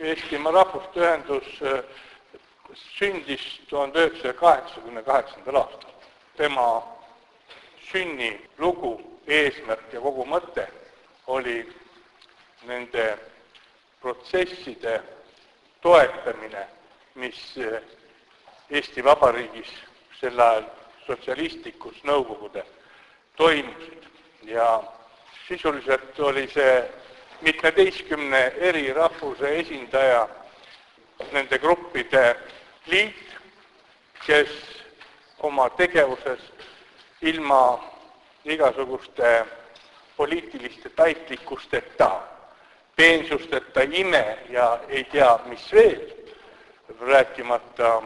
Eestimaa Rahvuste Ühendus äh, sündis tuhande üheksasaja kaheksakümne kaheksandal aastal. tema sünnilugu, eesmärk ja kogu mõte oli nende protsesside toetamine, mis äh, Eesti Vabariigis sel ajal sotsialistlikus Nõukogude toimusid ja sisuliselt oli see mitmeteistkümne eri rahvuse esindaja nende gruppide liit, kes oma tegevuses ilma igasuguste poliitiliste taitlikkusteta, peensusteta, ime ja ei tea, mis veel, rääkimata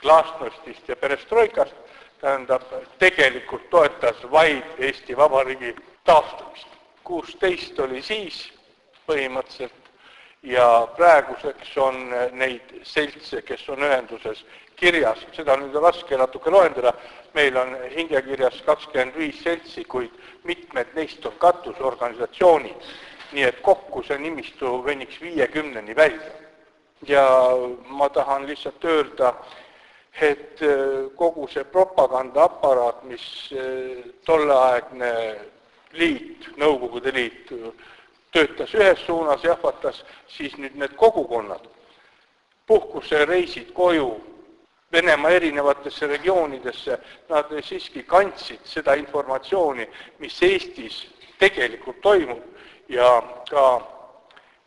glasnostist ja perestroikast, tähendab, tegelikult toetas vaid Eesti Vabariigi taastumist. Kuusteist oli siis põhimõtteliselt ja praeguseks on neid seltse, kes on ühenduses kirjas, seda nüüd on raske natuke loendada, meil on hingekirjas kakskümmend viis seltsi, kuid mitmed neist on katusorganisatsioonid, nii et kokku see nimistu veniks viiekümneni välja. ja ma tahan lihtsalt öelda, et äh, kogu see propagandaaparaat, mis äh, tolleaegne liit, Nõukogude Liit, töötas ühes suunas, jahvatas, siis nüüd need kogukonnad, puhkusereisid koju, Venemaa erinevatesse regioonidesse, nad siiski kandsid seda informatsiooni, mis Eestis tegelikult toimub ja ka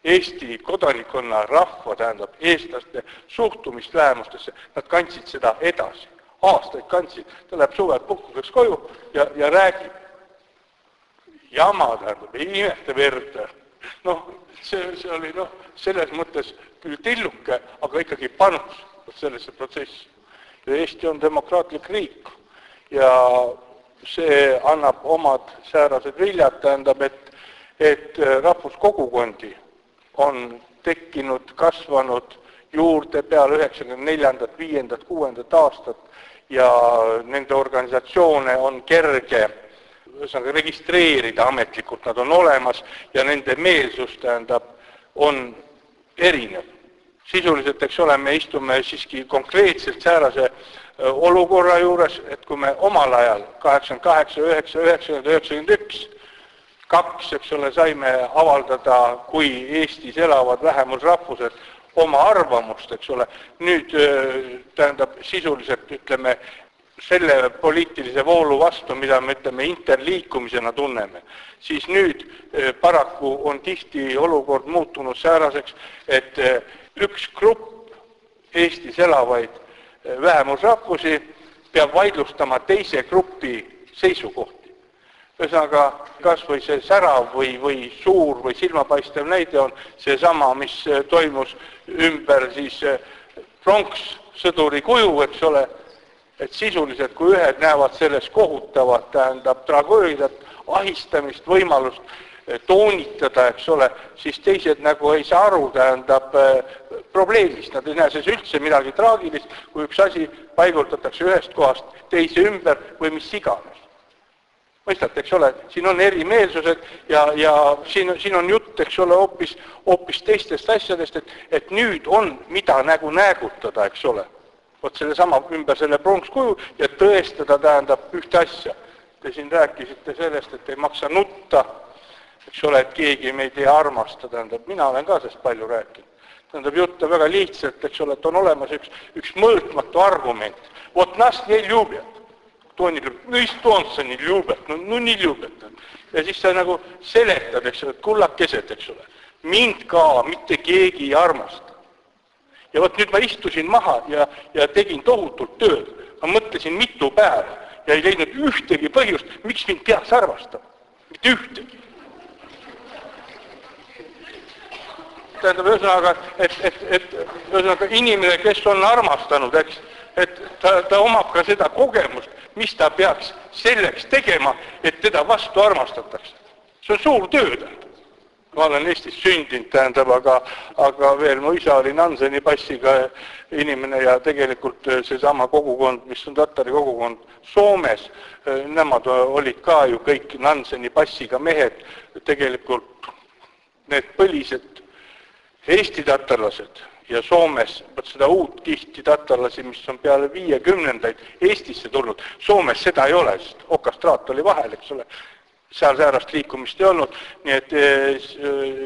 Eesti kodanikkonna, rahva, tähendab, eestlaste suhtumist vähemustesse, nad kandsid seda edasi. aastaid kandsid, ta läheb suvel puhkuseks koju ja, ja räägib. Jama, tähendab, ei imesta verd. noh, see, see oli noh, selles mõttes küll tilluke, aga ikkagi panus sellesse protsessi. ja Eesti on demokraatlik riik ja see annab omad säärased viljad, tähendab, et, et rahvuskogukondi on tekkinud, kasvanud juurde peale üheksakümne neljandat, viiendat, kuuendat aastat ja nende organisatsioone on kerge ühesõnaga registreerida ametlikult, nad on olemas ja nende meelsus, tähendab, on erinev. sisuliselt, eks ole, me istume siiski konkreetselt säärase olukorra juures, et kui me omal ajal, kaheksakümmend kaheksa, üheksa, üheksakümmend, üheksakümmend üks, kaks, eks ole, saime avaldada kui Eestis elavad vähemusrahvused oma arvamust, eks ole, nüüd tähendab sisuliselt ütleme, selle poliitilise voolu vastu, mida me ütleme interliikumisena tunneme, siis nüüd paraku on tihti olukord muutunud sääraseks, et üks grupp Eestis elavaid vähemusrahvusi peab vaidlustama teise grupi seisukohti. Ühesõnaga, kas või see särav või, või suur või silmapaistev näide on seesama, mis toimus ümber siis pronkssõduri kuju, eks ole, et sisuliselt, kui ühed näevad selles kohutavat, tähendab tragöödiat, ahistamist, võimalust äh, toonitada, eks ole, siis teised nagu ei saa aru, tähendab probleemist, nad ei näe selles üldse midagi traagilist, kui üks asi paigutatakse ühest kohast teise ümber või mis iganes mõistate, eks ole, siin on erimeelsused ja, ja siin, siin on jutt, eks ole, hoopis, hoopis teistest asjadest, et, et nüüd on, mida nagu näägutada, eks ole vot sellesama, ümber selle pronkskuju ja tõestada tähendab ühte asja. Te siin rääkisite sellest, et ei maksa nutta, eks ole, et keegi meid ei armasta, tähendab, mina olen ka sellest palju rääkinud. tähendab, jutt on väga lihtsalt, eks ole, et on olemas üks, üks mõõtmatu argument. vot nas ne ljubjat. Toni ütleb, no estonsa ne ljubjat, no, no ne ljubjat. ja siis sa nagu seletad, eks ole, kullakesed, eks ole. mind ka mitte keegi ei armasta ja vot nüüd ma istusin maha ja, ja tegin tohutult tööd, ma mõtlesin mitu päeva ja ei leidnud ühtegi põhjust, miks mind peaks armastama, mitte ühtegi. tähendab, ühesõnaga, et, et, et ühesõnaga inimene, kes on armastanud, eks, et ta, ta omab ka seda kogemust, mis ta peaks selleks tegema, et teda vastu armastatakse. see on suur töö, tähendab. Ma olen Eestis sündinud, tähendab, aga, aga veel mu isa oli Nanseni passiga inimene ja tegelikult seesama kogukond, mis on tatari kogukond Soomes, nemad olid ka ju kõik Nanseni passiga mehed, tegelikult need põlised Eesti tatarlased ja Soomes, vot seda uut kihti tatarlasi, mis on peale viiekümnendaid Eestisse tulnud, Soomes seda ei ole, sest okastraat oli vahel, eks ole, seal säärast liikumist ei olnud, nii et eh,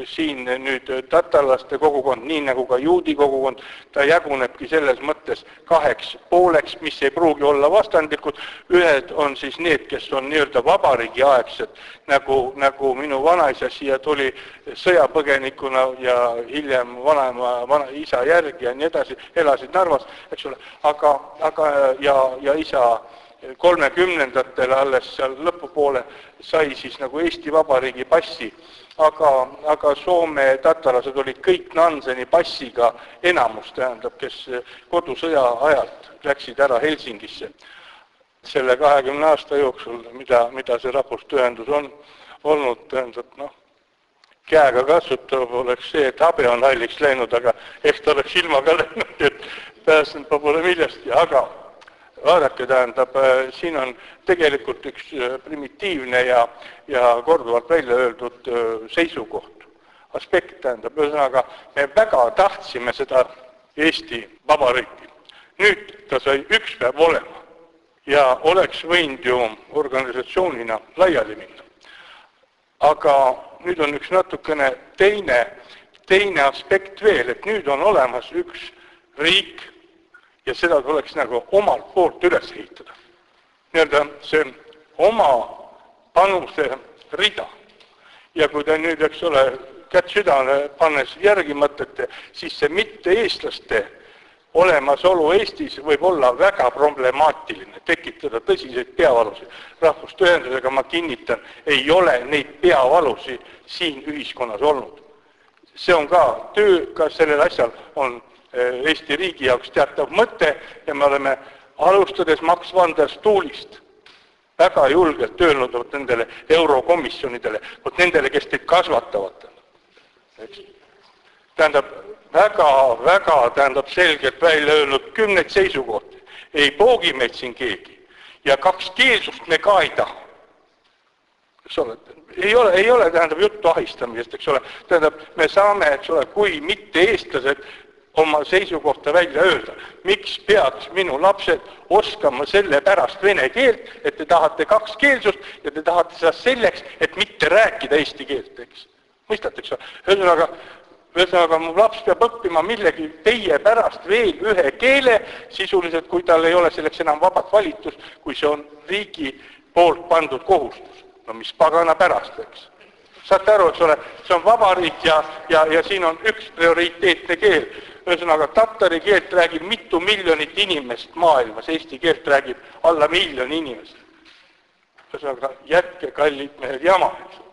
siin nüüd tatarlaste kogukond, nii nagu ka juudi kogukond, ta jagunebki selles mõttes kaheks pooleks, mis ei pruugi olla vastandlikud, ühed on siis need, kes on nii-öelda vabariigiaegsed, nagu, nagu minu vanaisa siia tuli sõjapõgenikuna ja hiljem vanaema, vana isa järgi ja nii edasi, elasid Narvas, eks ole, aga, aga ja, ja isa kolmekümnendatel alles seal lõpupoole sai siis nagu Eesti Vabariigi passi, aga, aga Soome tatarlased olid kõik Nanseni passiga enamus, tähendab, kes kodusõja ajalt läksid ära Helsingisse. selle kahekümne aasta jooksul, mida, mida see rahvustööndus on olnud, tähendab noh, käega katsutav oleks see, et habe on halliks läinud, aga eks ta oleks ilmaga läinud, et pääsenud pole millestki, aga vaadake, tähendab, äh, siin on tegelikult üks äh, primitiivne ja, ja korduvalt välja öeldud äh, seisukoht, aspekt, tähendab, ühesõnaga me väga tahtsime seda Eesti Vabariiki. nüüd ta sai üks päev olema ja oleks võinud ju organisatsioonina laiali minna. aga nüüd on üks natukene teine, teine aspekt veel, et nüüd on olemas üks riik, ja seda tuleks nagu omalt poolt üles ehitada. nii-öelda see oma panuse rida. ja kui te nüüd, eks ole, kätt südamele pannes järgi mõtlete, siis see mitte-eestlaste olemasolu Eestis võib olla väga problemaatiline, tekitada tõsiseid peavalusid. rahvustõendusega ma kinnitan, ei ole neid peavalusid siin ühiskonnas olnud. see on ka töö, ka sellel asjal on Eesti riigi jaoks teatav mõte ja me oleme alustades Max van der Stuhlist väga julgelt öelnud vot nendele eurokomisjonidele, vot nendele, kes teid kasvatavad, eks. tähendab, väga-väga, tähendab, selgelt välja öelnud kümneid seisukohti, ei poogi meid siin keegi ja kakskeelsust me ka ei taha. eks ole, ei ole, ei ole, tähendab, juttu ahistamisest, eks ole, tähendab, me saame, eks ole, kui mitte-eestlased oma seisukohta välja öelda. miks peaks minu lapsed oskama sellepärast vene keelt, et te tahate kakskeelsust ja te tahate seda selleks, et mitte rääkida eesti keelt, eks. mõistate, eks ole? ühesõnaga, ühesõnaga mu laps peab õppima millegi teie pärast veel ühe keele, sisuliselt kui tal ei ole selleks enam vabat valitust, kui see on riigi poolt pandud kohustus. no mis pagana pärast, eks saate aru, eks ole, see on vabariik ja, ja, ja siin on üks prioriteetne keel ühesõnaga, tatari keelt räägib mitu miljonit inimest maailmas, eesti keelt räägib alla miljoni inimest. ühesõnaga, jätke, kallid mehed, jama, eks